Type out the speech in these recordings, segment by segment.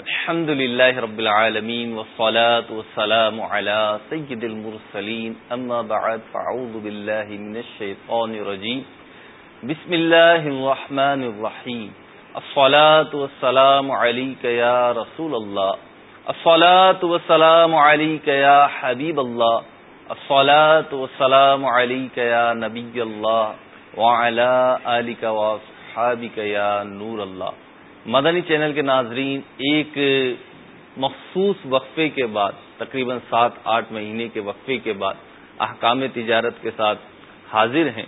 الحمد لله رب العالمين والصلاة والسلام على سيد المرسلين. أما بعد فعوذ بالله من الشيطان الرجيم. بسم الله الرحمن الرحيم. الصلاة والسلام عليك يا رسول الله. الصلاة والسلام عليك يا حبيب الله. الصلاة والسلام عليك يا نبي الله. وعلى آلك وصحابك يا نور الله. مدنی چینل کے ناظرین، ایک مخصوص وقفے کے بعد، تقریباً سات آٹھ مہینے کے وقفے کے بعد احکام تجارت کے ساتھ حاضر ہیں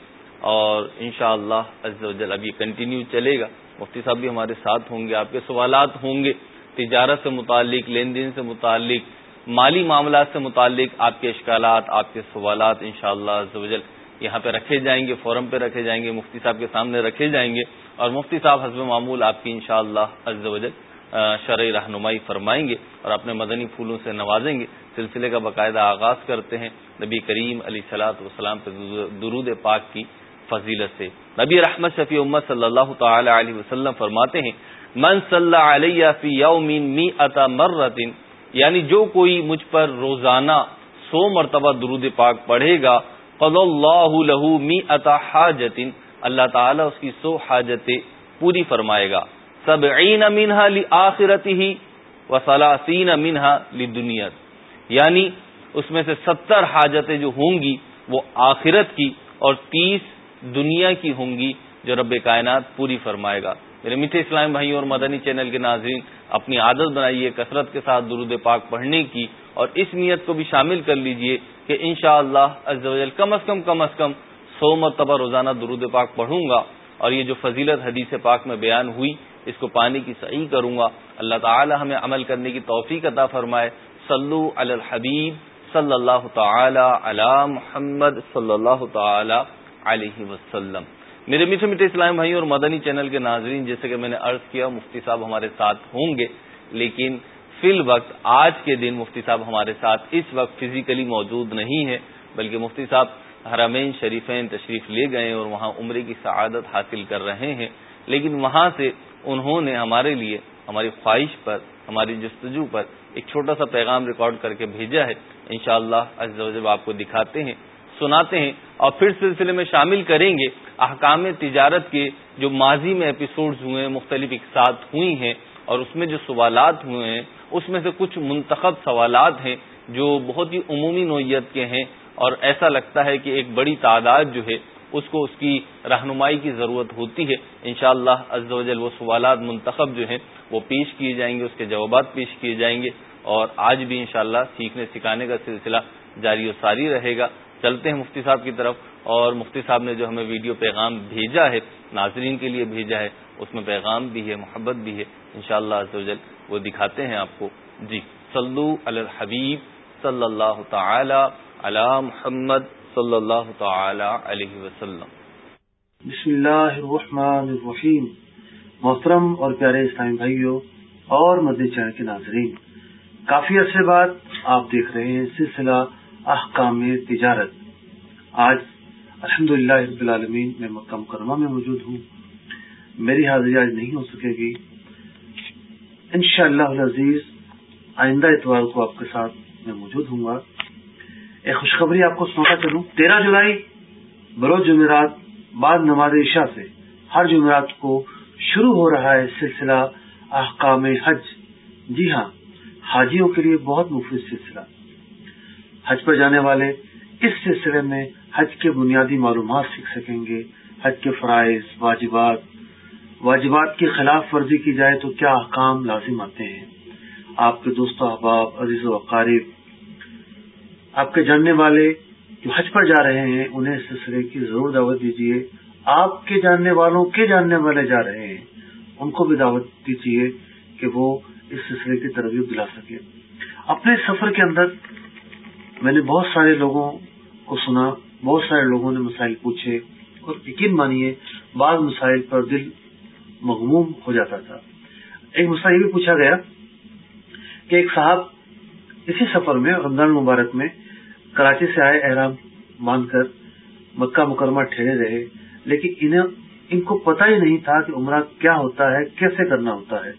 اور انشاءاللہ شاء اللہ اب یہ کنٹینیو چلے گا۔ مفتی صاحب بھی ہمارے ساتھ ہوں گے، آپ کے سوالات ہوں گے۔ تجارت سے متعلق، لین دین سے متعلق، مالی معاملات سے متعلق آپ کے اشکالات، آپ کے سوالات انشاءاللہ شاء اللہ یہاں پہ رکھے جائیں گے فورم پہ رکھے جائیں گے، مفتی صاحب کے سامنے رکھے جائیں گے اور مفتی صاحب حزب معمول آپ کی انشاءاللہ شاء اللہ شرعی رہنمائی فرمائیں گے اور اپنے مدنی پھولوں سے نوازیں گے۔ سلسلے کا باقاعدہ آغاز کرتے ہیں نبی کریم علی سلاۃ وسلام پہ درود پاک کی فضیلت سے۔ نبی رحمت شفیع امت صلی اللہ تعالی علیہ وسلم فرماتے ہیں، من صلی علیہ فی یومین می اتا مرتن یعنی جو کوئی مجھ پر روزانہ سو مرتبہ درود پاک پڑھے گا قض اللہ له می حاجت۔ اللہ تعالیٰ اس کی سو حاجتیں پوری فرمائے گا۔ سب عین امینہ لی آخرت ہی و سلاسین امینہ لی یعنی اس میں سے ستر حاجتیں جو ہوں گی وہ آخرت کی اور تیس دنیا کی ہوں گی جو رب کائنات پوری فرمائے گا۔ میرے میٹھے اسلام بھائی اور مدنی چینل کے ناظرین، اپنی عادت بنائیے، کثرت کے ساتھ درود پاک پڑھنے کی اور اس نیت کو بھی شامل کر لیجیے کہ انشاءاللہ شاء اللہ کم از کم کم از کم سو مرتبہ روزانہ درود پاک پڑھوں گا اور یہ جو فضیلت حدیث پاک میں بیان ہوئی، اس کو پانی کی صحیح کروں گا۔ اللہ تعالی ہمیں عمل کرنے کی توفیق عطا فرمائے۔ صلو علی الحبیب صلی اللہ تعالی علی محمد صلی اللہ تعالی علیہ وسلم۔ میرے میٹھے میٹھے اسلام بھائی اور مدنی چینل کے ناظرین، جیسے کہ میں نے عرض کیا، مفتی صاحب ہمارے ساتھ ہوں گے، لیکن فی الوقت آج کے دن مفتی صاحب ہمارے ساتھ اس وقت فزیکلی موجود نہیں ہے بلکہ مفتی صاحب حرمین شریفین تشریف لے گئے اور وہاں عمرے کی سعادت حاصل کر رہے ہیں۔ لیکن وہاں سے انہوں نے ہمارے لیے ہماری خواہش پر، ہماری جستجو پر ایک چھوٹا سا پیغام ریکارڈ کر کے بھیجا ہے۔ انشاءاللہ شاء اللہ آپ کو دکھاتے ہیں۔ سناتے ہیں اور پھر سلسلے میں شامل کریں گے احکام تجارت کے جو ماضی میں ایپیسوڈز ہوئے ہیں، مختلف اقساط ہوئی ہیں اور اس میں جو سوالات ہوئے ہیں، اس میں سے کچھ منتخب سوالات ہیں جو بہت ہی عمومی نوعیت کے ہیں اور ایسا لگتا ہے کہ ایک بڑی تعداد جو ہے، اس کو اس کی رہنمائی کی ضرورت ہوتی ہے۔ انشاءاللہ شاء اللہ وہ سوالات منتخب جو ہیں، وہ پیش کیے جائیں گے، اس کے جوابات پیش کیے جائیں گے اور آج بھی انشاءاللہ سیکھنے سکھانے کا سلسلہ جاری و ساری رہے گا۔ چلتے ہیں مفتی صاحب کی طرف اور مفتی صاحب نے جو ہمیں ویڈیو پیغام بھیجا ہے، ناظرین کے لیے بھیجا ہے، اس میں پیغام بھی ہے، محبت بھی ہے، انشاءاللہ شاء اللہ وہ دکھاتے ہیں آپ کو۔ جی صلو علی الحبیب صلی اللہ تعالی علی محمد صلی اللہ تعالی علیہ وسلم۔ بسم اللہ الرحمن الرحیم۔ محترم اور پیارے اسلامی بھائیوں، اور مدی چین کے ناظرین، کافی عرصے بعد آپ دیکھ رہے ہیں سلسلہ احکام تجارت۔ آج الحمد للہ رب العالمین میں مکہ مکرمہ میں موجود ہوں۔ میری حاضری آج نہیں ہو سکے گی۔ انشاءاللہ اللہ عزیز آئندہ اتوار کو آپ کے ساتھ میں موجود ہوں گا۔ ایک خوشخبری آپ کو سونا چلوں۔ تیرہ جولائی، بروز جمعرات، بعد نماز عشاء سے ہر جمعرات کو شروع ہو رہا ہے سلسلہ احکام حج۔ جی ہاں حاجیوں کے لیے بہت مفید سلسلہ۔ حج پر جانے والے اس سلسلے میں حج کے بنیادی معلومات سیکھ سکیں گے۔ حج کے فرائض، واجبات واجبات کی خلاف ورزی کی جائے تو کیا احکام لازم آتے ہیں؟ آپ کے دوست احباب، عزیز و اقارب، آپ کے جاننے والے جو حج پر جا رہے ہیں، انہیں اس سلسلے کی ضرور دعوت دیجیے آپ کے جاننے والوں کے جاننے والے جا رہے ہیں، ان کو بھی دعوت دیجیے کہ وہ اس سلسلے کی ترغیب دلا سکے اپنے سفر کے اندر میں نے بہت سارے لوگوں کو سنا، بہت سارے لوگوں نے مسائل پوچھے اور یقین مانیے، بعض مسائل پر دل مغموم ہو جاتا تھا۔ ایک مسئلہ یہ بھی پوچھا گیا کہ ایک صاحب اسی سفر میں، رمضان مبارک میں، کراچی سے آئے احرام مان کر مکہ مکرمہ ٹھہرے رہے، لیکن انہیں، ان کو پتہ ہی نہیں تھا کہ عمرہ کیا ہوتا ہے، کیسے کرنا ہوتا ہے۔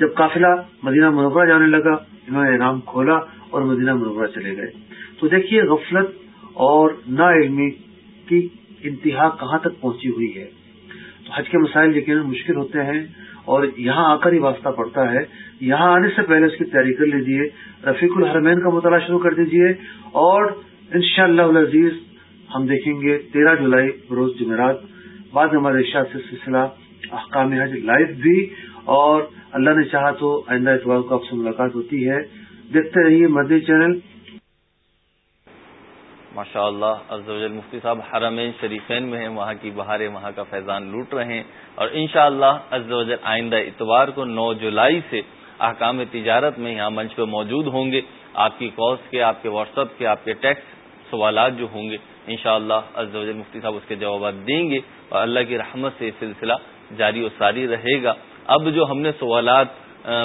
جب قافلہ مدینہ منورہ جانے لگا، انہوں نے انعام کھولا اور مدینہ منورہ چلے گئے۔ تو دیکھیے غفلت اور نا علمی کی انتہا کہاں تک پہنچی ہوئی ہے۔ تو حج کے مسائل یقیناً مشکل ہوتے ہیں اور یہاں آ کر ہی واسطہ پڑتا ہے۔ یہاں آنے سے پہلے اس کی تیاری کر لیجیے رفیق الحرمین کا مطالعہ شروع کر دیجیے اور ان شاء اللہ عزیز ہم دیکھیں گے تیرہ جولائی بروز جمعرات۔ بعد ہمارے ارشاد سے سلسلہ احکام حج لائیو بھی اور اللہ نے چاہا تو آئندہ اتوار کو آپ سے ملاقات ہوتی ہے۔ دیکھتے رہیے مدنی چینل۔ ماشاء اللہ مفتی صاحب، حرمین شریفین میں ہیں، وہاں کی بہاریں، وہاں کا فیضان لوٹ رہے ہیں۔ اور انشاءاللہ شاء اللہ آئندہ اتوار کو نو جولائی سے احکام تجارت میں یہاں منچ پہ موجود ہوں گے۔ آپ کی کالس کے، آپ کے واٹس ایپ کے، آپ کے ٹیکس سوالات جو ہوں گے، انشاءاللہ شاء اللہ مفتی صاحب اس کے جوابات دیں گے۔ اور اللہ کی رحمت سے یہ سلسلہ جاری و ساری رہے گا۔ اب جو ہم نے سوالات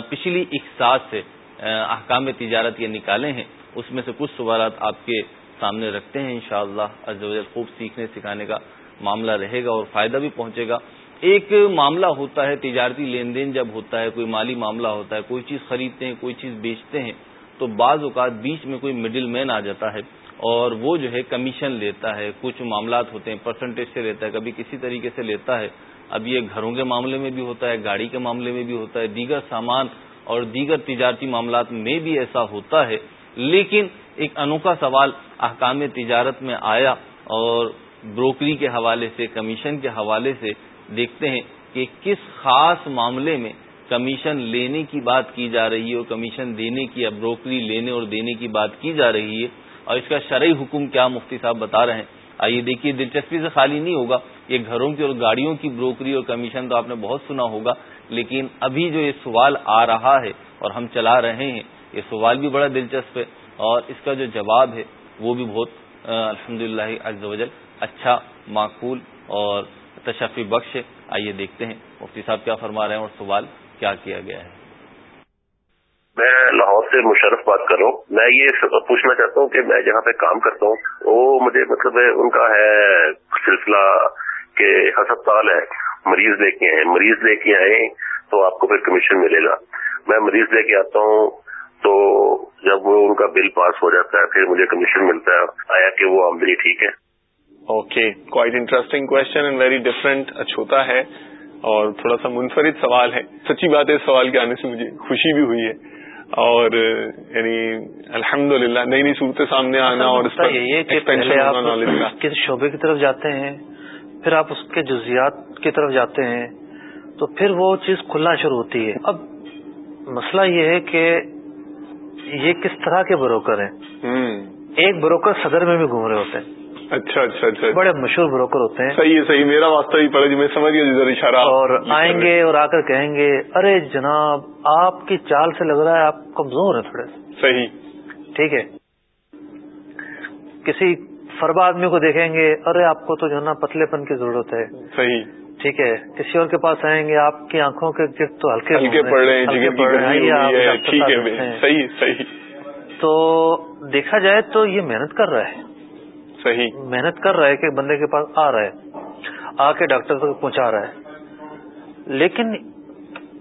پچھلی اقساط سے احکام تجارت یہ نکالے ہیں، اس میں سے کچھ سوالات آپ کے سامنے رکھتے ہیں، انشاءاللہ شاء اللہ خوب سیکھنے سکھانے کا معاملہ رہے گا اور فائدہ بھی پہنچے گا۔ ایک معاملہ ہوتا ہے تجارتی لین دین جب ہوتا ہے، کوئی مالی معاملہ ہوتا ہے، کوئی چیز خریدتے ہیں، کوئی چیز بیچتے ہیں، تو بعض اوقات بیچ میں کوئی مڈل مین آ جاتا ہے اور وہ جو ہے کمیشن لیتا ہے، کچھ معاملات ہوتے ہیں پرسنٹیج سے لیتا ہے، کبھی کسی طریقے سے لیتا ہے۔ اب یہ گھروں کے معاملے میں بھی ہوتا ہے، گاڑی کے معاملے میں بھی ہوتا ہے، دیگر سامان اور دیگر تجارتی معاملات میں بھی ایسا ہوتا ہے، لیکن ایک انوکھا سوال احکام تجارت میں آیا اور بروکری کے حوالے سے، کمیشن کے حوالے سے دیکھتے ہیں کہ کس خاص معاملے میں کمیشن لینے کی بات کی جا رہی ہے اور کمیشن دینے کی یا بروکری لینے اور دینے کی بات کی جا رہی ہے اور اس کا شرعی حکم کیا مفتی صاحب بتا رہے ہیں۔ آئیے دیکھیے، دلچسپی سے خالی نہیں ہوگا، یہ گھروں کی اور گاڑیوں کی بروکری اور کمیشن تو آپ نے بہت سنا ہوگا۔ لیکن ابھی جو یہ سوال آ رہا ہے اور ہم چلا رہے ہیں، یہ سوال بھی بڑا دلچسپ ہے اور اس کا جو جواب ہے، وہ بھی بہت الحمد للہ اچھا معقول اور تشفی بخش ہے۔ آئیے دیکھتے ہیں مفتی صاحب کیا فرما رہے ہیں اور سوال کیا کیا گیا ہے۔ میں لاہور سے مشرف بات کر رہا ہوں۔ میں یہ پوچھنا چاہتا ہوں کہ میں جہاں پہ کام کرتا ہوں، وہ مجھے مطلب ان کا ہے سلسلہ کہ ہسپتال ہے۔ مریض لے کے آئے مریض لے کے آئے تو آپ کو پھر کمیشن ملے گا۔ میں مریض لے کے آتا ہوں تو جب وہ ان کا بل پاس ہو جاتا ہے پھر مجھے کمیشن ملتا ہے۔ آیا کہ وہ آمدنی ٹھیک ہے۔ Okay quite interesting question and very different اچھوتا ہے اور تھوڑا سا منفرد سوال ہے۔ سچی بات ہے اس سوال کے آنے سے مجھے خوشی بھی ہوئی ہے۔ اور یعنی الحمد للہ نئی نئی صورتیں سامنے آنا اور اس کسی شعبے کی طرف جاتے ہیں؟ پھر آپ اس کے جزیات کی طرف جاتے ہیں تو پھر وہ چیز کھلنا شروع ہوتی ہے۔ اب مسئلہ یہ ہے کہ یہ کس طرح کے بروکر ہیں؟ ایک بروکر صدر میں بھی گھوم رہے ہوتے ہیں۔ اچھا اچھا اچھا۔ بڑے مشہور بروکر ہوتے ہیں۔ صحیح ہے صحیح۔ میرا واسطہ ہی پڑے میں سمجھ گیا اشارہ۔ اور آئیں گے اور آ کر کہیں گے ارے جناب آپ کی چال سے لگ رہا ہے آپ کمزور ہیں تھوڑے صحیح۔ ٹھیک ہے۔ کسی فربا آدمی کو دیکھیں گے ارے آپ کو تو جو ہے نا پتلے پن کی ضرورت ہے۔ صحیح۔ ٹھیک ہے کسی اور کے پاس آئیں گے آپ کی آنکھوں کے گرد تو ہلکے ہلکے پڑ رہے ہیں صحیح صحیح۔ تو دیکھا جائے تو یہ محنت کر رہا ہے۔ صحیح۔ محنت کر رہا ہے کہ بندے کے پاس آ رہا ہے آ کے ڈاکٹر تک پہنچا رہا ہے۔ لیکن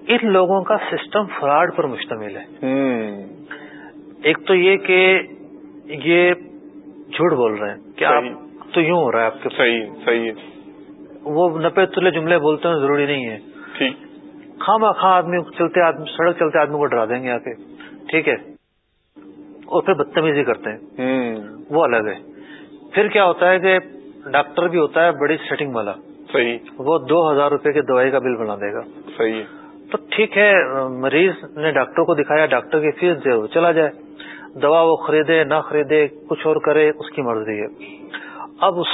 ان لوگوں کا سسٹم فراڈ پر مشتمل ہے۔ ایک تو یہ کہ یہ جھوٹ بول رہے ہیں۔ آپ تو یوں ہو رہا ہے آپ کے صحیح صحیح۔ وہ نپے تلے جملے بولتے ہیں ضروری نہیں ہے۔ ٹھیک۔ خاں خاں آدمی چلتے آدمی سڑک چلتے آدمی کو ڈرا دیں گے آ کے ٹھیک ہے۔ اور پھر بدتمیزی کرتے ہیں۔ وہ الگ ہے۔ پھر کیا ہوتا ہے کہ ڈاکٹر بھی ہوتا ہے بڑی سیٹنگ والا۔ صحیح۔ وہ دو ہزار روپے کی دوائی کا بل بنا دے گا۔ صحیح۔ تو ٹھیک ہے مریض نے ڈاکٹر کو دکھایا ڈاکٹر کی فیس دے وہ چلا جائے۔ دوا وہ خریدے نہ خریدے کچھ اور کرے اس کی مرضی ہے۔ اب اس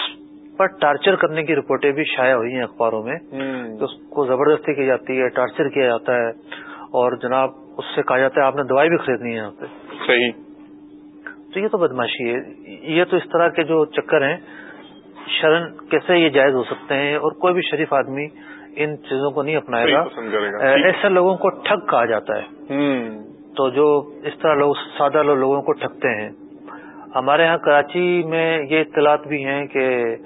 پر ٹارچر کرنے کی رپورٹیں بھی شائع ہوئی ہیں اخباروں میں۔ اس کو زبردستی کی جاتی ہے ٹارچر کیا جاتا ہے۔ اور جناب اس سے کہا جاتا ہے آپ نے دوائی بھی خریدنی ہے یہاں پہ۔ صحیح۔ تو یہ تو بدماشی ہے۔ یہ تو اس طرح کے جو چکر ہیں شرن کیسے یہ جائز ہو سکتے ہیں؟ اور کوئی بھی شریف آدمی ان چیزوں کو نہیں اپنائے گا۔ ایسے لوگوں کو ٹھگ کہا جاتا ہے۔ تو جو اس طرح لوگ سادہ لوگوں کو ٹھگتے ہیں۔ ہمارے ہاں کراچی میں یہ اطلاعات بھی ہیں کہ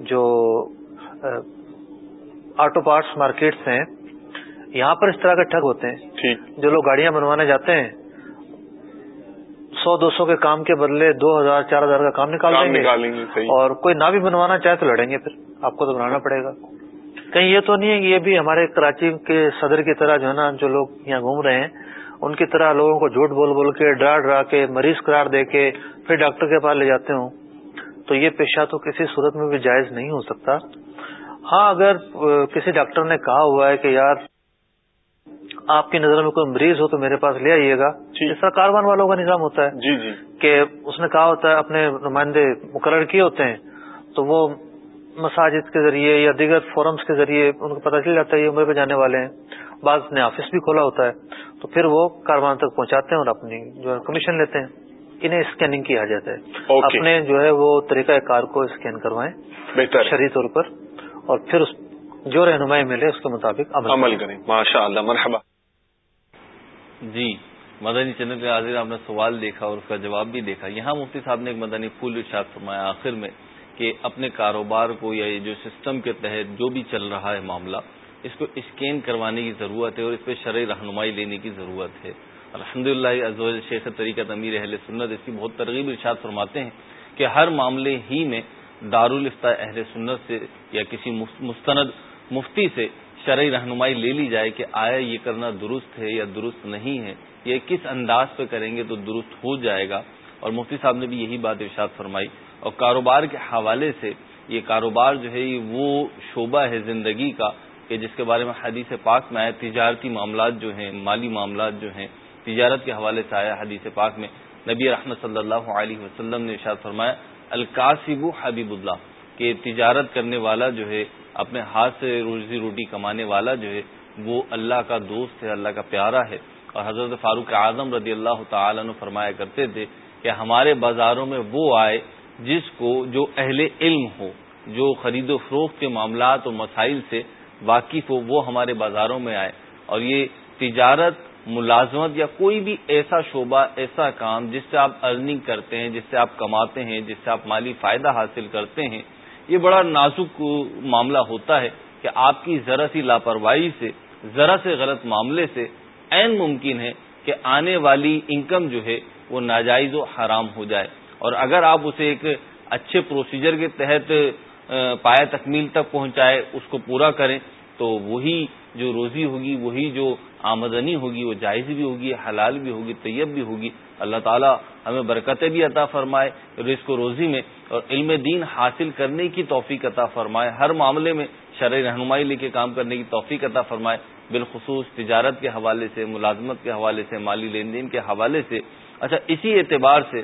جو آٹو پارٹس مارکیٹس ہیں یہاں پر اس طرح کے ٹھگ ہوتے ہیں۔ جو لوگ گاڑیاں بنوانے جاتے ہیں سو دو سو کے کام کے بدلے دو ہزار چار ہزار کا کام نکال دیں گے۔ اور کوئی نہ بھی بنوانا چاہے تو لڑیں گے پھر۔ آپ کو تو بنانا پڑے گا۔ کہیں یہ تو نہیں ہے کہ یہ بھی ہمارے کراچی کے صدر کی طرح جو ہے نا جو لوگ یہاں گھوم رہے ہیں ان کی طرح لوگوں کو جھوٹ بول بول کے ڈرا ڈرا کے مریض قرار دے کے پھر ڈاکٹر کے پاس لے جاتے ہوں۔ تو یہ پیشہ تو کسی صورت میں بھی جائز نہیں ہو سکتا۔ ہاں اگر کسی ڈاکٹر نے کہا ہوا ہے کہ یار آپ کی نظر میں کوئی مریض ہو تو میرے پاس لے آئیے گا۔ جی۔ اس طرح کاروان والوں کا نظام ہوتا ہے جی جی۔ کہ اس نے کہا ہوتا ہے اپنے نمائندے مقرر کیے ہوتے ہیں تو وہ مساجد کے ذریعے یا دیگر فورمز کے ذریعے ان کو پتہ چل جاتا ہے یہ عمرے پہ جانے والے ہیں۔ بعض نے آفس بھی کھولا ہوتا ہے۔ تو پھر وہ کاروان تک پہنچاتے ہیں اور اپنی جو ہے کمیشن لیتے ہیں۔ انہیں اسکیننگ کیا جاتا ہے۔ اپنے جو ہے وہ طریقہ کار کو اسکین کروائیں۔ شرعی طور پر۔ اور پھر اس جو رہنمائی ملے اس کے مطابق عمل کریں۔ ماشاء اللہ مرحبا۔ جی مدنی چینل کے حاضر آپ نے سوال دیکھا اور اس کا جواب بھی دیکھا۔ یہاں مفتی صاحب نے ایک مدنی پھول ارشاد فرمایا آخر میں کہ اپنے کاروبار کو یا جو سسٹم کے تحت جو بھی چل رہا ہے معاملہ اس کو اسکین کروانے کی ضرورت ہے اور اس پہ شرعی رہنمائی لینے کی ضرورت ہے۔ الحمد للہ شیخ طریقہ امیر اہل سنت اس کی بہت ترغیب ارشاد فرماتے ہیں کہ ہر معاملے ہی میں دارالفتہ اہل سنت سے یا کسی مستند مفتی سے شرعی رہنمائی لے لی جائے کہ آیا یہ کرنا درست ہے یا درست نہیں ہے یہ کس انداز پہ کریں گے تو درست ہو جائے گا۔ اور مفتی صاحب نے بھی یہی بات ارشاد فرمائی۔ اور کاروبار کے حوالے سے یہ کاروبار جو ہے وہ شعبہ ہے زندگی کا کہ جس کے بارے میں حدیث پاک میں آیا، تجارتی معاملات جو ہیں، مالی معاملات جو ہیں، تجارت کے حوالے سے آیا حدیث پاک میں نبی رحمت صلی اللہ علیہ وسلم نے ارشاد فرمایا، القاسب حبیب اللہ، کہ تجارت کرنے والا جو ہے، اپنے ہاتھ سے روزی روٹی کمانے والا جو ہے، وہ اللہ کا دوست ہے، اللہ کا پیارا ہے۔ اور حضرت فاروق اعظم رضی اللہ تعالیٰ نے فرمایا کرتے تھے کہ ہمارے بازاروں میں وہ آئے جس کو جو اہل علم ہو، جو خرید و فروخت کے معاملات اور مسائل سے واقف ہو، وہ ہمارے بازاروں میں آئے۔ اور یہ تجارت، ملازمت یا کوئی بھی ایسا شعبہ، ایسا کام جس سے آپ ارننگ کرتے ہیں، جس سے آپ کماتے ہیں، جس سے آپ مالی فائدہ حاصل کرتے ہیں، یہ بڑا نازک معاملہ ہوتا ہے کہ آپ کی ذرا سی لاپرواہی سے، ذرا سے غلط معاملے سے عین ممکن ہے کہ آنے والی انکم جو ہے وہ ناجائز و حرام ہو جائے۔ اور اگر آپ اسے ایک اچھے پروسیجر کے تحت پایا تکمیل تک پہنچائے، اس کو پورا کریں، تو وہی جو روزی ہوگی، وہی جو آمدنی ہوگی، وہ جائز بھی ہوگی، حلال بھی ہوگی، طیب بھی ہوگی۔ اللہ تعالیٰ ہمیں برکتیں بھی عطا فرمائے رزق و روزی میں، اور علم دین حاصل کرنے کی توفیق عطا فرمائے، ہر معاملے میں شرع رہنمائی لے کے کام کرنے کی توفیق عطا فرمائے، بالخصوص تجارت کے حوالے سے، ملازمت کے حوالے سے، مالی لین دین کے حوالے سے۔ اچھا اسی اعتبار سے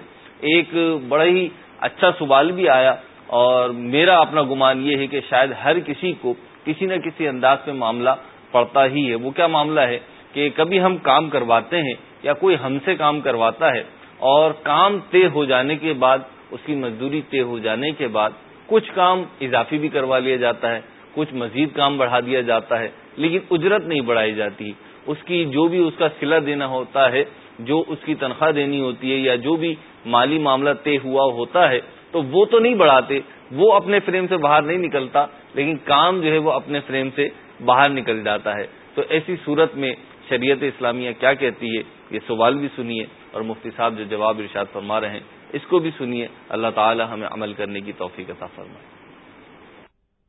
ایک بڑا ہی اچھا سوال بھی آیا اور میرا اپنا گمان یہ ہے کہ شاید ہر کسی کو کسی نہ کسی انداز میں معاملہ پڑتا ہی ہے۔ وہ کیا معاملہ ہے کہ کبھی ہم کام کرواتے ہیں یا کوئی ہم سے کام کرواتا ہے اور کام طے ہو جانے کے بعد، اس کی مزدوری طے ہو جانے کے بعد کچھ کام اضافی بھی کروا لیا جاتا ہے، کچھ مزید کام بڑھا دیا جاتا ہے، لیکن اجرت نہیں بڑھائی جاتی۔ اس کی جو بھی اس کا سلا دینا ہوتا ہے، جو اس کی تنخواہ دینی ہوتی ہے یا جو بھی مالی معاملہ طے ہوا ہوتا ہے تو وہ تو نہیں بڑھاتے، وہ اپنے فریم سے باہر نہیں نکلتا، لیکن کام جو ہے وہ اپنے فریم سے باہر نکل جاتا ہے۔ تو ایسی صورت میں شریعت اسلامیہ کیا کہتی ہے؟ یہ سوال بھی سنیے اور مفتی صاحب جو جواب ارشاد فرما رہے ہیں، اس کو بھی سنیے۔ اللہ تعالی ہمیں عمل کرنے کی توفیق عطا فرمائے۔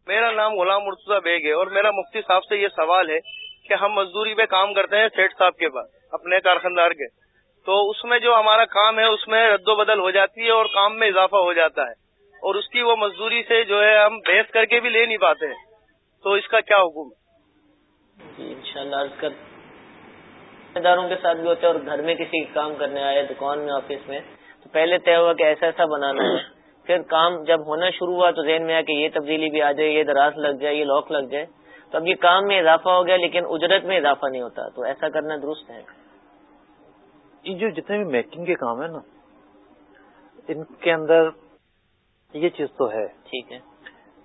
میرا نام غلام مرتضی بیگ ہے اور میرا مفتی صاحب سے یہ سوال ہے کہ ہم مزدوری پہ کام کرتے ہیں سیٹ صاحب کے پاس، اپنے کارخاندار کے۔ تو اس میں جو ہمارا کام ہے، اس میں رد و بدل ہو جاتی ہے اور کام میں اضافہ ہو جاتا ہے۔ اور اس کی وہ مزدوری سے جو ہے، ہم بحث کر کے بھی لے نہیں پاتے ہیں۔ تو اس کا کیا حکم؟ ہے جی ان شاء اللہ داروں کے ساتھ بھی ہوتے ہیں اور گھر میں کسی کام کرنے آئے، دکان میں، آفس میں، تو پہلے طے ہوا کہ ایسا ایسا بنانا ہے۔ پھر کام جب ہونا شروع ہوا تو ذہن میں آیا کہ یہ تبدیلی بھی آ جائے، یہ دراز لگ جائے، یہ لاک لگ جائے۔ تو اب یہ کام میں اضافہ ہو گیا، لیکن اجرت میں اضافہ نہیں ہوتا۔ تو ایسا کرنا درست ہے۔ یہ جو جتنے بھی میکنگ کے کام ہے نا ان کے اندر یہ چیز تو ہے ٹھیک ہے۔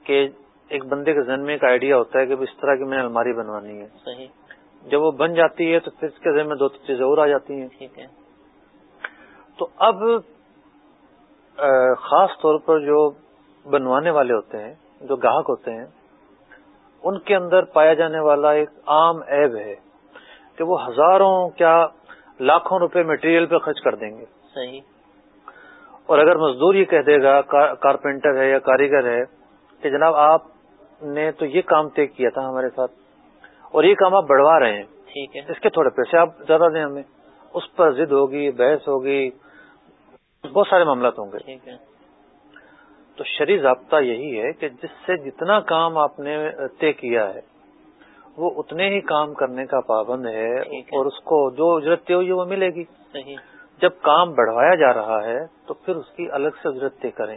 کہ ایک بندے کے ذہن میں ایک آئیڈیا ہوتا ہے کہ اس طرح کی میں نے الماری بنوانی ہے۔ صحیح۔ جب وہ بن جاتی ہے تو پھر اس کے ذہن میں دو تین چیزیں اور آ جاتی ہیں۔ ٹھیک ہے۔ تو اب خاص طور پر جو بنوانے والے ہوتے ہیں جو گاہک ہوتے ہیں ان کے اندر پایا جانے والا ایک عام ایب ہے کہ وہ ہزاروں کیا لاکھوں روپے مٹیریل پہ خرچ کر دیں گے۔ صحیح۔ اور اگر مزدور یہ کہہ دے گا کارپینٹر ہے یا کاریگر ہے کہ جناب آپ نے تو یہ کام طے کیا تھا ہمارے ساتھ اور یہ کام آپ بڑھوا رہے ہیں۔ ٹھیک ہے۔ اس کے تھوڑے پیسے آپ زیادہ دیں ہمیں۔ اس پر ضد ہوگی بحث ہوگی بہت سارے معاملات ہوں گے۔ ٹھیک ہے۔ تو شری ضابطہ یہی ہے کہ جس سے جتنا کام آپ نے طے کیا ہے وہ اتنے ہی کام کرنے کا پابند ہے اور اس کو جو اجرت ہوئی وہ ملے گی۔ جب کام بڑھوایا جا رہا ہے تو پھر اس کی الگ سے اجرت طے کریں۔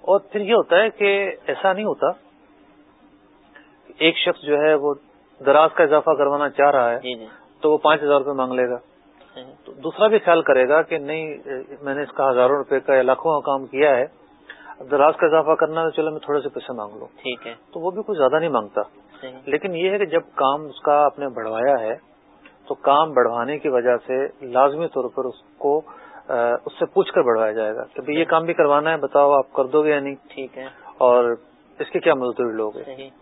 اور پھر یہ ہوتا ہے کہ ایسا نہیں ہوتا ایک شخص جو ہے وہ دراز کا اضافہ کروانا چاہ رہا ہے جی، جی۔ تو وہ پانچ ہزار روپے مانگ لے گا۔ تو دوسرا بھی خیال کرے گا کہ نہیں میں نے اس کا ہزاروں روپے کا یا لاکھوں کا کام کیا ہے دراز کا اضافہ کرنا ہے چلو میں تھوڑے سے پیسے مانگ لوں۔ ٹھیک ہے۔ تو وہ بھی کچھ زیادہ نہیں مانگتا۔ لیکن یہ ہے کہ جب کام اس کا آپ نے بڑھوایا ہے تو کام بڑھوانے کی وجہ سے لازمی طور پر اس کو اس سے پوچھ کر بڑھوایا جائے گا کہ یہ کام بھی کروانا ہے بتاؤ آپ کر دو گے یا نہیں؟ ٹھیک ہے۔ اور اس کے کیا مزدوری لوگ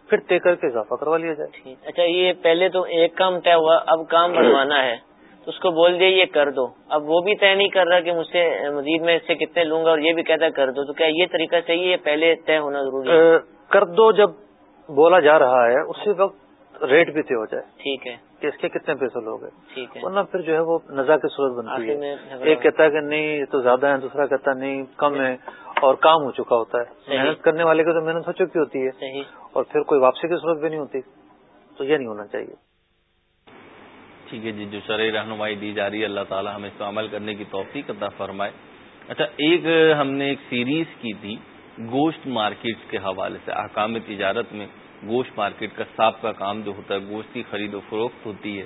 پھر طے کر کے اضافہ کروا لیا جائے۔ اچھا یہ پہلے تو ایک کام طے ہوا اب کام بڑھوانا ہے۔ تو اس کو بول دیا یہ کر دو۔ اب وہ بھی طے نہیں کر رہا کہ مجھ سے مزید میں اس سے کتنے لوں گا اور یہ بھی کہتا ہے کر دو۔ تو کیا یہ طریقہ صحیح ہے پہلے طے ہونا ضروری ہے؟ کر دو جب بولا جا رہا ہے اسی وقت ریٹ بھی طے ہو جائے۔ ٹھیک ہے۔ کہ اس کے کتنے پیسے لوگ ٹھیک ہے۔ ورنہ پھر جو ہے وہ نزا کی صورت بنتی ہے۔ ایک کہتا ہے کہ نہیں یہ تو زیادہ ہے دوسرا کہتا ہے نہیں کم ہے اور کام ہو چکا ہوتا ہے۔ محنت کرنے والے کی تو محنت ہو چکی ہوتی ہے۔ اور پھر کوئی واپسی کی صورت بھی نہیں ہوتی۔ تو یہ نہیں ہونا چاہیے۔ ٹھیک ہے جی جو شرح رہنمائی دی جا رہی ہے اللہ تعالیٰ ہمیں اس کو عمل کرنے کی توفیق عطا فرمائے۔ اچھا ایک ہم نے ایک سیریز کی تھی۔ گوشت مارکیٹ کے حوالے سے احکام تجارت میں گوشت مارکیٹ کا صاف کا کام جو ہوتا ہے گوشت کی خرید و فروخت ہوتی ہے۔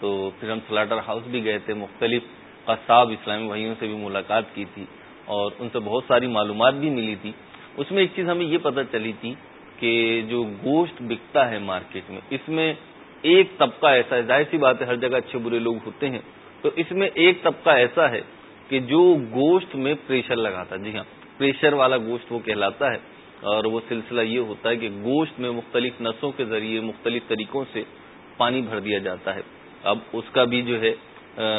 تو پھر ہم سلاٹر ہاؤس بھی گئے تھے، مختلف قصاب اسلامی بھائیوں سے بھی ملاقات کی تھی اور ان سے بہت ساری معلومات بھی ملی تھی۔ اس میں ایک چیز ہمیں یہ پتہ چلی تھی کہ جو گوشت بکتا ہے مارکیٹ میں، اس میں ایک طبقہ ایسا ہے، ظاہر سی بات ہے، ہر جگہ اچھے برے لوگ ہوتے ہیں۔ تو اس میں ایک طبقہ ایسا ہے کہ جو گوشت میں پریشر لگاتا ہے۔ جی ہاں پریشر والا گوشت وہ کہلاتا ہے اور وہ سلسلہ یہ ہوتا ہے کہ گوشت میں مختلف نسوں کے ذریعے مختلف طریقوں سے پانی بھر دیا جاتا ہے۔ اب اس کا بھی جو ہے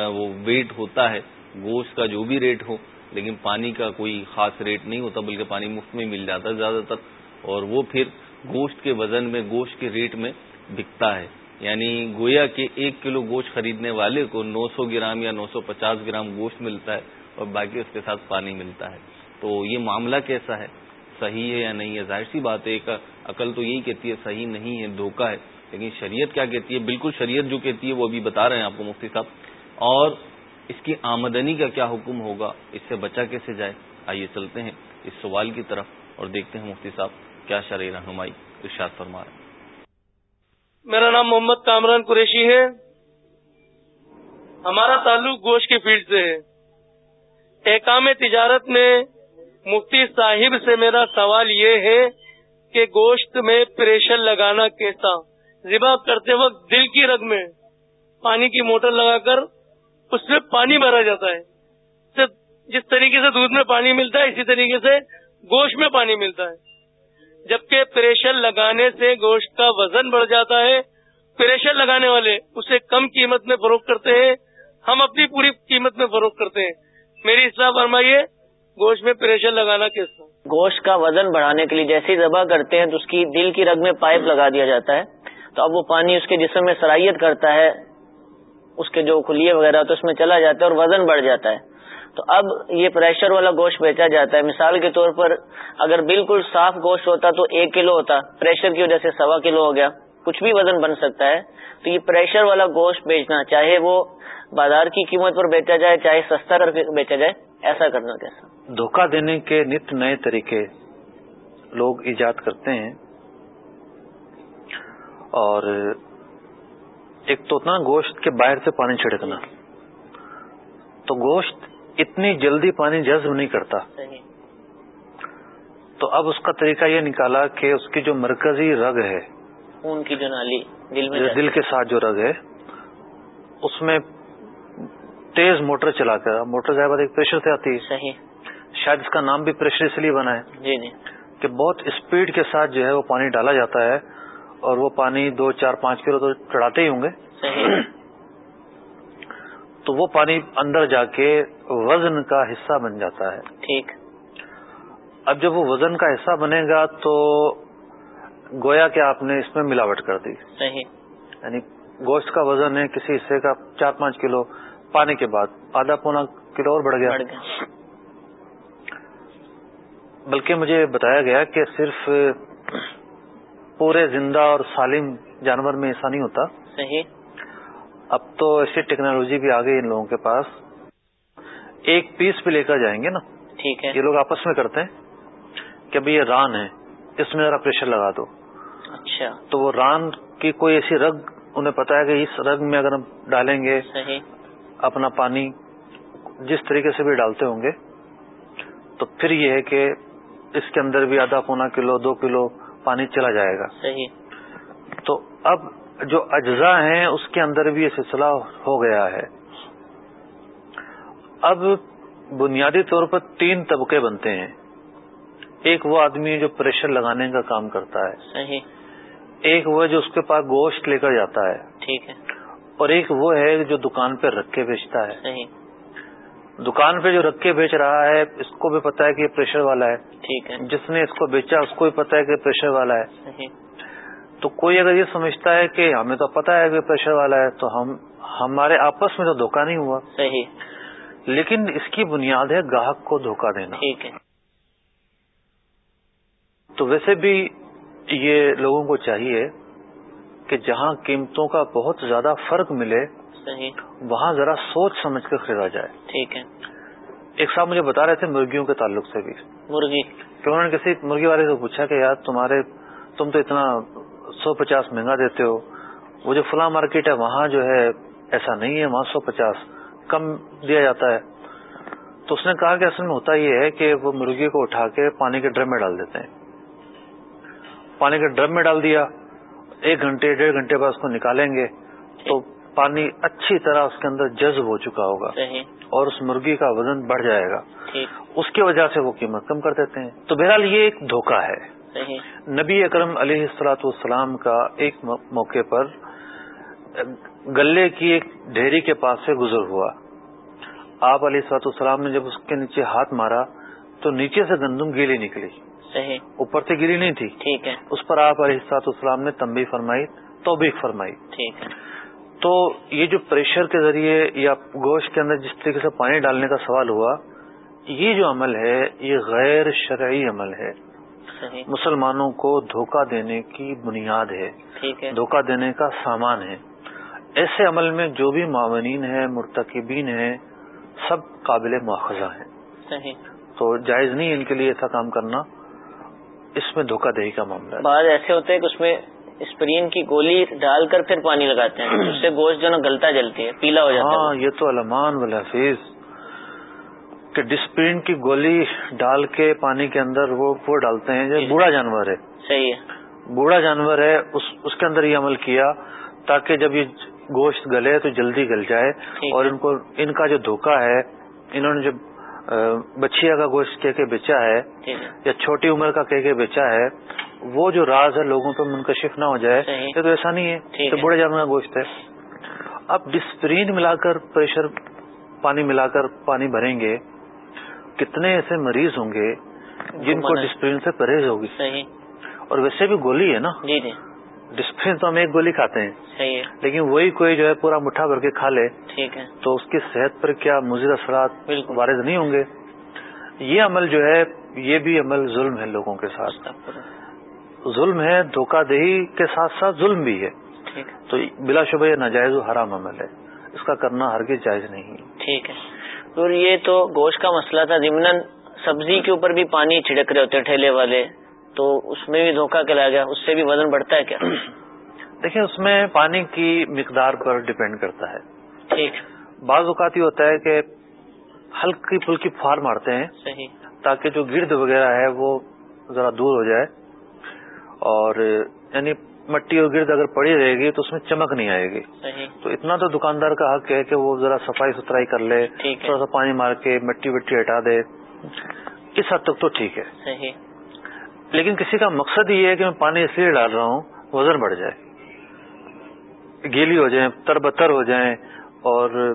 وہ ویٹ ہوتا ہے۔ گوشت کا جو بھی ریٹ ہو، لیکن پانی کا کوئی خاص ریٹ نہیں ہوتا، بلکہ پانی مفت میں مل جاتا ہے زیادہ تر۔ اور وہ پھر گوشت کے وزن میں، گوشت کے ریٹ میں بکتا ہے۔ یعنی گویا کہ ایک کلو گوشت خریدنے والے کو نو سو گرام یا نو سو پچاس گرام گوشت ملتا ہے اور باقی اس کے ساتھ پانی ملتا ہے۔ تو یہ معاملہ کیسا ہے؟ صحیح ہے یا نہیں ہے؟ ظاہر سی بات ہے، ایک عقل تو یہی کہتی ہے، صحیح نہیں ہے، دھوکہ ہے۔ لیکن شریعت کیا کہتی ہے؟ بالکل شریعت جو کہتی ہے، وہ ابھی بتا رہے ہیں آپ کو مفتی صاحب۔ اور اس کی آمدنی کا کیا حکم ہوگا؟ اس سے بچا کیسے جائے؟ آئیے چلتے ہیں اس سوال کی طرف اور دیکھتے ہیں مفتی صاحب کیا شرح رہنمائی ارشاد فرما رہے ہیں۔ میرا نام محمد کامران قریشی ہے۔ ہمارا تعلق گوشت کے فیلڈ سے ہے۔ احکام تجارت میں مفتی صاحب سے میرا سوال یہ ہے کہ گوشت میں پریشر لگانا کیسا؟ ذبح کرتے وقت دل کی رگ میں پانی کی موٹر لگا کر اس میں پانی بھرا جاتا ہے۔ جس طریقے سے دودھ میں پانی ملتا ہے، اسی طریقے سے گوشت میں پانی ملتا ہے۔ جبکہ پریشر لگانے سے گوشت کا وزن بڑھ جاتا ہے، پریشر لگانے والے اسے کم قیمت میں فروخت کرتے ہیں۔ ہم اپنی پوری قیمت میں فروخت کرتے ہیں۔ میری اصلاح فرمائیے۔ گوشت میں پریشر لگانا کیسا گوشت کا وزن بڑھانے کے لیے جیسے ذبح کرتے ہیں تو اس کی دل کی رگ میں پائپ لگا دیا جاتا ہے۔ تو اب وہ پانی اس کے جسم میں سرائیت کرتا ہے، اس کے جو کھلیے وغیرہ تو اس میں چلا جاتا ہے اور وزن بڑھ جاتا ہے۔ تو اب یہ پریشر والا گوشت بیچا جاتا ہے۔ مثال کے طور پر اگر بالکل صاف گوشت ہوتا تو ایک کلو ہوتا پریشر کی وجہ سے سوا کلو ہو گیا، کچھ بھی وزن بن سکتا ہے۔ تو یہ پریشر والا گوشت بیچنا، چاہے وہ بازار کی قیمت پر بیچا جائے، چاہے سستا کر کے بیچا جائے، ایسا کرنا کیسا؟ دھوکہ دینے کے نت نئے طریقے لوگ ایجاد کرتے ہیں۔ اور ایک تو اتنا گوشت کے باہر سے پانی چھڑکنا۔ تو گوشت اتنی جلدی پانی جذب نہیں کرتا۔ تو اب اس کا طریقہ یہ نکالا کہ اس کی جو مرکزی رگ ہے خون کی جو نالی دل میں دل کے ساتھ جو رگ ہے اس میں تیز موٹر چلا کر موٹر ظاہر ایک پریشر سے آتی ہے۔ شاید اس کا نام بھی پریشر اس لیے بنا ہے جی جی۔ کہ بہت اسپیڈ کے ساتھ جو ہے وہ پانی ڈالا جاتا ہے اور وہ پانی دو چار پانچ کلو تو چڑھاتے ہی ہوں گے۔ تو وہ پانی اندر جا کے وزن کا حصہ بن جاتا ہے۔ ٹھیک۔ اب جب وہ وزن کا حصہ بنے گا تو گویا کہ آپ نے اس میں ملاوٹ کر دی۔ صحیح۔ یعنی گوشت کا وزن ہے کسی حصے کا چار پانچ کلو۔ پانی کے بعد آدھا پونا کلو اور بڑھ گیا۔ بلکہ مجھے بتایا گیا کہ صرف پورے زندہ اور سالم جانور میں ایسا نہیں ہوتا۔ صحیح۔ اب تو ایسی ٹیکنالوجی بھی آ گئی ان لوگوں کے پاس۔ ایک پیس بھی لے کر جائیں گے نا۔ ٹھیک ہے۔ یہ لوگ آپس میں کرتے ہیں کہ ابھی یہ ران ہے اس میں ذرا پریشر لگا دو۔ اچھا۔ تو وہ ران کی کوئی ایسی رگ انہیں پتا ہے کہ اس رگ میں اگر ہم ڈالیں گے صحیح۔ اپنا پانی جس طریقے سے بھی ڈالتے ہوں گے تو پھر یہ ہے کہ اس کے اندر بھی آدھا پونا کلو دو کلو پانی چلا جائے گا۔ صحیح۔ تو اب جو اجزاء ہیں اس کے اندر بھی یہ سلسلہ ہو گیا ہے۔ اب بنیادی طور پر تین طبقے بنتے ہیں۔ ایک وہ آدمی جو پریشر لگانے کا کام کرتا ہے۔ صحیح۔ ایک وہ جو اس کے پاس گوشت لے کر جاتا ہے۔ ٹھیک ہے۔ اور ایک وہ ہے جو دکان پہ رکھ کے بیچتا ہے۔ صحیح۔ دکان پہ جو رکھ کے بیچ رہا ہے اس کو بھی پتا ہے کہ یہ پریشر والا ہے۔ ٹھیک ہے۔ جس نے اس کو بیچا اس کو بھی پتا ہے کہ پریشر والا ہے۔ تو کوئی اگر یہ سمجھتا ہے کہ ہمیں تو پتا ہے کہ پریشر والا ہے تو ہم ہمارے آپس میں تو دھوکہ نہیں ہوا۔ صحیح۔ لیکن اس کی بنیاد ہے گاہک کو دھوکہ دینا۔ ٹھیک ہے۔ تو ویسے بھی یہ لوگوں کو چاہیے کہ جہاں قیمتوں کا بہت زیادہ فرق ملے وہاں ذرا سوچ سمجھ کر خریدا جائے۔ ٹھیک ہے۔ ایک صاحب مجھے بتا رہے تھے مرغیوں کے تعلق سے بھی۔ مرغی۔ کہ انہوں نے کسی مرغی والے سے پوچھا کہ یار تمہارے تم تو اتنا سو پچاس مہنگا دیتے ہو۔ وہ جو فلاں مارکیٹ ہے وہاں جو ہے ایسا نہیں ہے وہاں سو پچاس کم دیا جاتا ہے۔ تو اس نے کہا کہ اصل میں ہوتا یہ ہے کہ وہ مرغی کو اٹھا کے پانی کے ڈرم میں ڈال دیتے ہیں۔ پانی کے ڈرم میں ڈال دیا۔ ایک گھنٹے ڈیڑھ گھنٹے بعد اس کو نکالیں گے۔ تو پانی اچھی طرح اس کے اندر جذب ہو چکا ہوگا اور اس مرغی کا وزن بڑھ جائے گا۔ اس کی وجہ سے وہ قیمت کم کر دیتے ہیں۔ تو بہرحال یہ ایک دھوکہ ہے۔ نبی اکرم علیہ السلاۃ والسلام کا ایک موقع پر گلے کی ایک ڈھیری کے پاس سے گزر ہوا۔ آپ علیہ السلاط والسلام نے جب اس کے نیچے ہاتھ مارا تو نیچے سے گندم گیلی نکلی۔ اوپر سے گیلی نہیں تھی۔ ٹھیک ہے۔ اس پر آپ علیہ السلاط والسلام نے تمبی فرمائی توبیق فرمائی۔ ٹھیک ہے۔ تو یہ جو پریشر کے ذریعے یا گوشت کے اندر جس طریقے سے پانی ڈالنے کا سوال ہوا یہ جو عمل ہے یہ غیر شرعی عمل ہے۔ مسلمانوں کو دھوکہ دینے کی بنیاد ہے۔ دھوکہ دینے کا سامان ہے۔ ایسے عمل میں جو بھی معاونین ہیں مرتکبین ہیں سب قابل مواخذہ ہیں۔ صحیح۔ تو جائز نہیں ان کے لیے ایسا کام کرنا۔ اس میں دھوکہ دہی کا معاملہ ہے۔ بعض ایسے ہوتے ہیں کہ اس میں اسپرین کی گولی ڈال کر پھر پانی لگاتے ہیں۔ اس سے گوشت جو نا گلتا جلتی ہے پیلا ہو جاتا ہاں یہ تو علمان والحفیظ کہ ڈسپرین کی گولی ڈال کے پانی کے اندر وہ وہ ڈالتے ہیں یہ بوڑھا جانور ہے۔ ہے صحیح ہے۔ بوڑھا جانور ہے اس اس کے اندر یہ عمل کیا تاکہ جب یہ گوشت گلے تو جلدی گل جائے۔ اور ان کو ان کا جو دھوکہ ہے انہوں نے جو بچیا کا گوشت کہہ کے بیچا ہے ہے۔ یا چھوٹی عمر کا کہہ کے بیچا ہے وہ جو راز ہے لوگوں پہ منکشف نہ ہو جائے یہ تو ایسا نہیں ہے تو بڑے جانور کا گوشت ہے۔ اب ڈسپرین ملا کر پریشر پانی ملا کر پانی بھریں گے کتنے ایسے مریض ہوں گے جن کو۔ ڈسپرین سے پرہیز ہوگی۔ اور ویسے بھی گولی ہے نا۔ جی جی۔ ڈسپرین تو ہم ایک گولی کھاتے ہیں لیکن وہی کوئی جو ہے پورا مٹھا بھر کے کھا لے تو اس کی صحت پر کیا مضر اثرات۔ وارد نہیں ہوں گے؟ یہ عمل جو ہے یہ بھی عمل ظلم ہے لوگوں کے ساتھ۔ ظلم ہے دھوکہ دہی کے ساتھ ساتھ ظلم بھی ہے۔ تو بلا شبہ یہ ناجائز و حرام عمل ہے۔ اس کا کرنا ہرگز جائز نہیں۔ ٹھیک ہے۔ اور یہ تو گوشت کا مسئلہ تھا۔ ضمن سبزی کے اوپر بھی پانی چھڑک رہے ہوتے ہیں ٹھیلے والے۔ تو اس میں بھی دھوکہ کلا گیا۔ اس سے بھی وزن بڑھتا ہے کیا؟ دیکھیں اس میں پانی کی مقدار پر ڈپینڈ کرتا ہے۔ ٹھیک۔ بعض اوقات یہ ہوتا ہے کہ ہلکی پھلکی پھار مارتے ہیں صحیح۔ تاکہ جو گرد وغیرہ ہے وہ ذرا دور ہو جائے۔ اور یعنی مٹی اور گرد اگر پڑی رہے گی تو اس میں چمک نہیں آئے گی۔ صحیح۔ تو اتنا تو دکاندار کا حق ہے کہ وہ ذرا صفائی ستھرائی کر لے تھوڑا سا پانی مار کے مٹی وٹی ہٹا دے۔ اس حد تک تو ٹھیک ہے۔ صحیح۔ لیکن کسی کا مقصد یہ ہے کہ میں پانی اس لیے ڈال رہا ہوں وزن بڑھ جائے۔ گیلی ہو جائیں تربتر ہو جائیں اور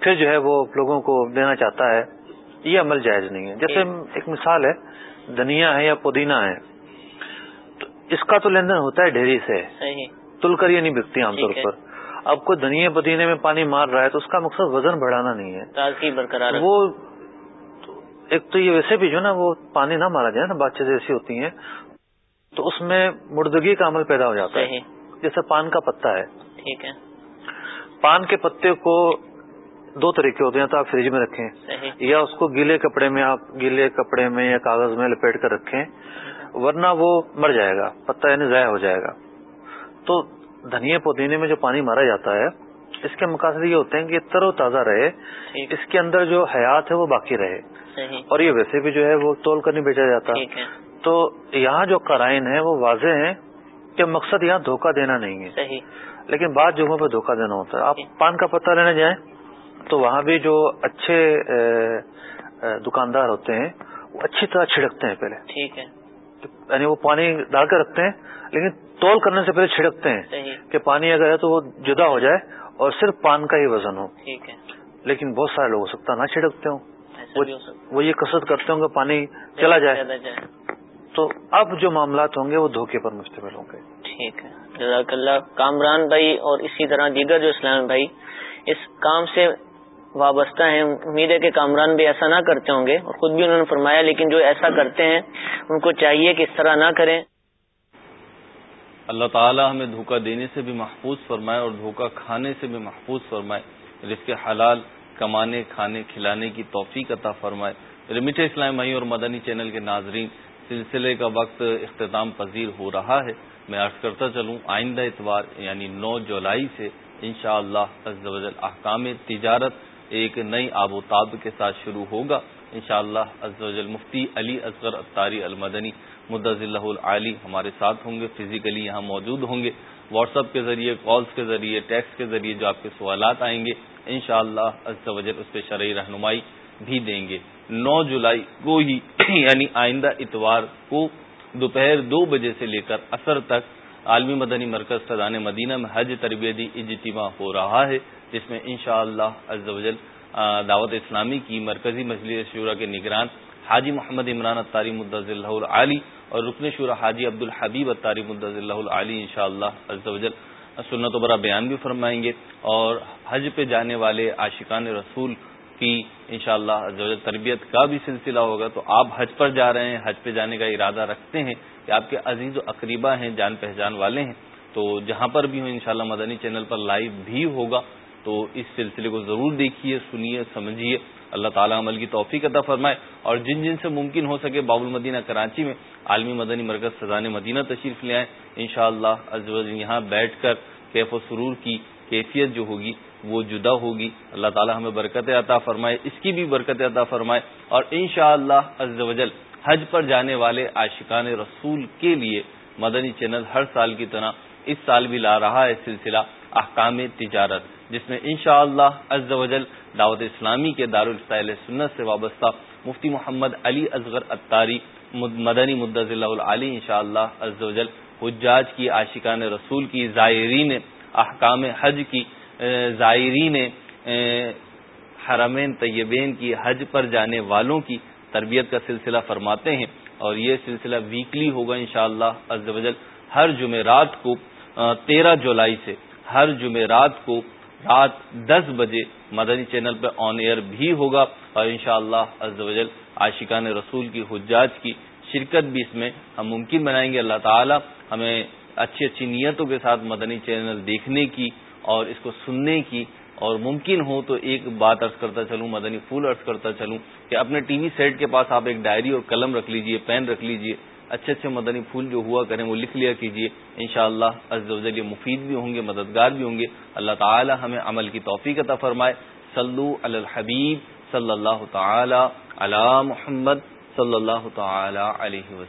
پھر جو ہے وہ لوگوں کو دینا چاہتا ہے یہ عمل جائز نہیں ہے۔ جیسے ایک مثال ہے دنیا ہے یا پودینہ ہے۔ اس کا تو لین دین ہوتا ہے ڈھیری سے۔ تل کر یہ نہیں بکتی عام طور پر۔ اب کوئی دنیا پودینے میں پانی مار رہا ہے تو اس کا مقصد وزن بڑھانا نہیں ہے۔ برقرار وہ ایک تو یہ ویسے بھی جو نا وہ پانی نہ مارا جائے نا بات چیزیں ایسی ہوتی ہیں۔ تو اس میں مردگی کا عمل پیدا ہو جاتا ہے۔ جیسے پان کا پتا ہے۔ ٹھیک ہے۔ پان کے پتے کو دو طریقے ہوتے ہیں تو آپ فریج میں رکھیں یا اس کو گیلے کپڑے میں آپ گیلے کپڑے میں یا کاغذ میں لپیٹ کر رکھیں۔ ورنہ وہ مر جائے گا پتا یعنی ضائع ہو جائے گا۔ تو دھنیا پودینے میں جو پانی مارا جاتا ہے اس کے مقاصد یہ ہوتے ہیں کہ تر و تازہ رہے اس کے اندر جو حیات ہے وہ باقی رہے۔ اور یہ ویسے بھی جو ہے وہ تول کر نہیں بیچا جاتا۔ تو یہاں جو قرائن ہے وہ واضح ہیں کہ مقصد یہاں دھوکہ دینا نہیں ہے۔ لیکن بعض جگہوں پہ دھوکہ دینا ہوتا ہے۔ آپ پان کا پتہ لینے جائیں تو وہاں بھی جو اچھے دکاندار ہوتے ہیں وہ اچھی طرح چھڑکتے ہیں پہلے۔ ٹھیک ہے۔ یعنی وہ پانی ڈال کر رکھتے ہیں لیکن تول کرنے سے پہلے چھڑکتے ہیں کہ پانی اگر ہے تو وہ جدا ہو جائے اور صرف پان کا ہی وزن ہو۔ لیکن بہت سارے لوگ ہو سکتا نہ چھڑکتے ہوں۔ وہ یہ کسرت کرتے ہوں کہ پانی چلا جائے۔ تو اب جو معاملات ہوں گے وہ دھوکے پر مشتمل ہوں گے۔ ٹھیک ہے۔ جزاک اللہ کامران بھائی اور اسی طرح دیگر جو اسلام بھائی اس کام سے وابستہ ہیں۔ امید ہے کہ کامران بھی ایسا نہ کرتے ہوں گے۔ اور خود بھی انہوں نے فرمایا، لیکن جو ایسا کرتے ہیں، ان کو چاہیے کہ اس طرح نہ کریں۔ اللہ تعالی ہمیں دھوکہ دینے سے بھی محفوظ فرمائے اور دھوکہ کھانے سے بھی محفوظ فرمائے۔ رزق حلال کمانے، کھانے، کھلانے کی توفیق عطا فرمائے۔ رمیٹ اسلام مئی اور مدنی چینل کے ناظرین، سلسلے کا وقت اختتام پذیر ہو رہا ہے۔ میں عرض کرتا چلوں، آئندہ اتوار یعنی نو جولائی سے انشاءاللہ شاء اللہ احکام تجارت ایک نئی آب و تاب کے ساتھ شروع ہوگا۔ انشاءاللہ شاء اللہ مفتی علی اصغر اطاری المدنی مدض اللہ العلی ہمارے ساتھ ہوں گے فزیکلی یہاں موجود ہوں گے۔ واٹس ایپ کے ذریعے کالز کے ذریعے ٹیکس کے ذریعے جو آپ کے سوالات آئیں گے، انشاءاللہ شاء اللہ اس پہ شرعی رہنمائی بھی دیں گے۔ نو جولائی کو ہی یعنی آئندہ اتوار کو دوپہر دو بجے سے لے کر اثر تک عالمی مدنی مرکز فضان مدینہ میں حج تربیتی اجتماع ہو رہا ہے۔ جس میں انشاءاللہ شاء اللہ دعوت اسلامی کی مرکزی مجلس شورا کے نگران حاجی محمد عمران اطاری مدض اللہ علی اور رکن شورا حاجی عبد الحبیب اطاری مدض اللہ علی ان شاء اللہ سنت و برا بیان بھی فرمائیں گے اور حج پہ جانے والے عاشقان رسول کی انشاءاللہ شاء تربیت کا بھی سلسلہ ہوگا۔ تو آپ حج پر جا رہے ہیں، حج پہ جانے کا ارادہ رکھتے ہیں کہ آپ کے عزیز و اقریبا ہیں، جان پہچان والے ہیں۔ تو جہاں پر بھی ہوں، انشاءاللہ مدنی چینل پر لائیو بھی ہوگا۔ تو اس سلسلے کو ضرور دیکھیے، سنیے، سمجھیے۔ اللہ تعالیٰ عمل کی توفیق عطا فرمائے۔ اور جن جن سے ممکن ہو سکے باب المدینہ کراچی میں عالمی مدنی مرکز سزان مدینہ تشریف لے آئیں۔ ان شاء اللہ یہاں بیٹھ کر کیف و سرور کی کیفیت جو ہوگی وہ جدا ہوگی۔ اللہ تعالیٰ ہمیں برکت عطا فرمائے، اس کی بھی برکت عطا فرمائے۔ اور ان شاء اللہ حج پر جانے والے عاشقان رسول کے لیے مدنی چینل ہر سال کی طرح اس سال بھی لا رہا ہے سلسلہ احکام تجارت۔ جس میں انشاءاللہ شاء اللہ دعوت اسلامی کے دارالفطیل سنت سے وابستہ مفتی محمد علی اصغر اتاری مدنی مدض اللہ علی ان شاء اللہ حجاج کی عاشقان رسول کی، زائرین احکام حج کی زائرین حرمین طیبین کی، حج پر جانے والوں کی تربیت کا سلسلہ فرماتے ہیں اور یہ سلسلہ ویکلی ہوگا انشاءاللہ شاء اللہ ہر جمعرات کو تیرہ جولائی سے ہر جمعرات کو رات دس بجے مدنی چینل پہ آن ایئر بھی ہوگا اور انشاءاللہ شاء اللہ عاشقان رسول کی حجاج کی شرکت بھی اس میں ہم ممکن بنائیں گے۔ اللہ تعالی ہمیں اچھی اچھی نیتوں کے ساتھ مدنی چینل دیکھنے کی اور اس کو سننے کی اور ممکن ہو تو ایک بات ارض کرتا چلوں، مدنی پھول ارض کرتا چلوں کہ اپنے ٹی وی سیٹ کے پاس آپ ایک ڈائری اور قلم رکھ لیجیے، پین رکھ لیجیے اچھے اچھے مدنی پھول جو ہوا کریں وہ لکھ لیا کیجیے ان شاء اللہ مفید بھی ہوں گے، مددگار بھی ہوں گے۔ اللہ تعالی ہمیں عمل کی توفیق عطا فرمائے۔ صلو علی الحبیب صلی اللہ تعالی علی محمد صلی اللہ تعالی علیہ وسلم۔